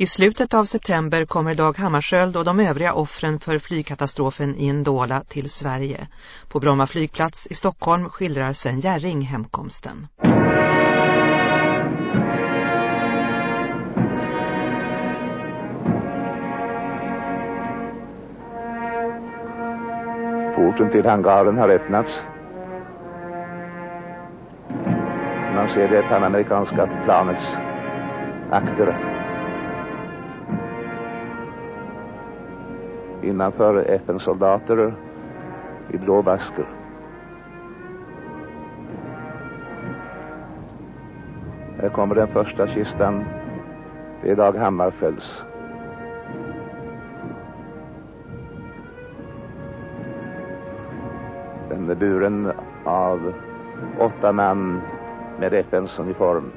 I slutet av september kommer Dag Hammarskjöld och de övriga offren för flygkatastrofen i Ndola till Sverige. På Bromma flygplats i Stockholm skildrar Sven Järring hemkomsten. Porten till hangaren har öppnats. Man ser det panamerikanska planets akter innanför FN-soldater i blå basker. Här kommer den första kistan. Det är Dag Hammarskjölds. Den är buren av åtta man med FNs uniform.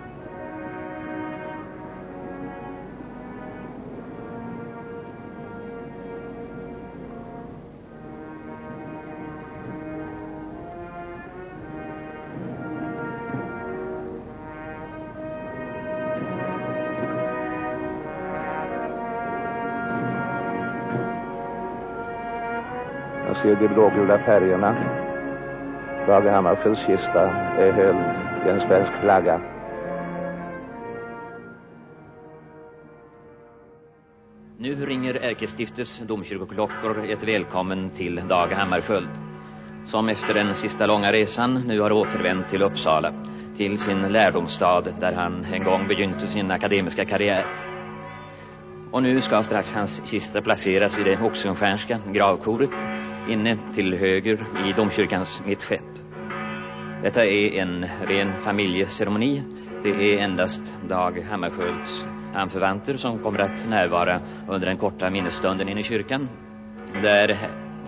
Man ser de blågula färgerna. Dag Hammarskjölds kista är höljd i en svensk flagga. Nu ringer Ärkestiftes domkyrkoklockor ett välkommen till Dag Hammarskjöld som efter den sista långa resan nu har återvänt till Uppsala till sin lärdomsstad där han en gång begynte sin akademiska karriär. Och nu ska strax hans kista placeras i det Oxenstjärnska gravkoret inne till höger i domkyrkans mittskepp. Detta är en ren familjeceremoni. Det är endast Dag Hammarskjölds anförvanter som kommer att närvara under den korta minnesstunden inne i kyrkan där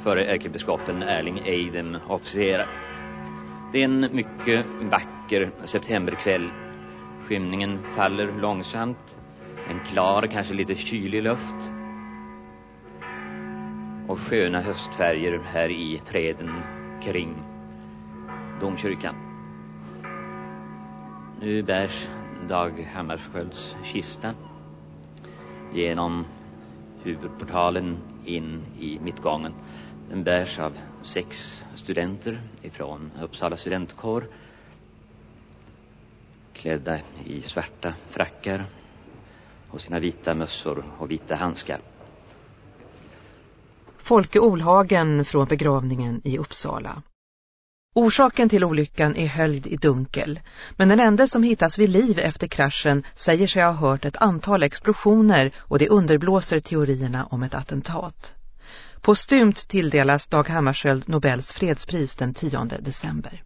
före ärkebiskopen Erling Eidem officerar. Det är en mycket vacker septemberkväll. Skymningen faller långsamt. En klar, kanske lite kylig luft och sköna höstfärger här i träden kring domkyrkan. Nu bärs Dag Hammarskjölds kista genom huvudportalen in i mittgången. Den bärs av sex studenter ifrån Uppsala studentkår klädda i svarta frackar och sina vita mössor och vita handskar. Folke Olhagen från begravningen i Uppsala. Orsaken till olyckan är höljd i dunkel, men den enda som hittas vid liv efter kraschen säger sig ha hört ett antal explosioner och det underblåser teorierna om ett attentat. Postumt tilldelas Dag Hammarskjöld Nobels fredspris den 10 december.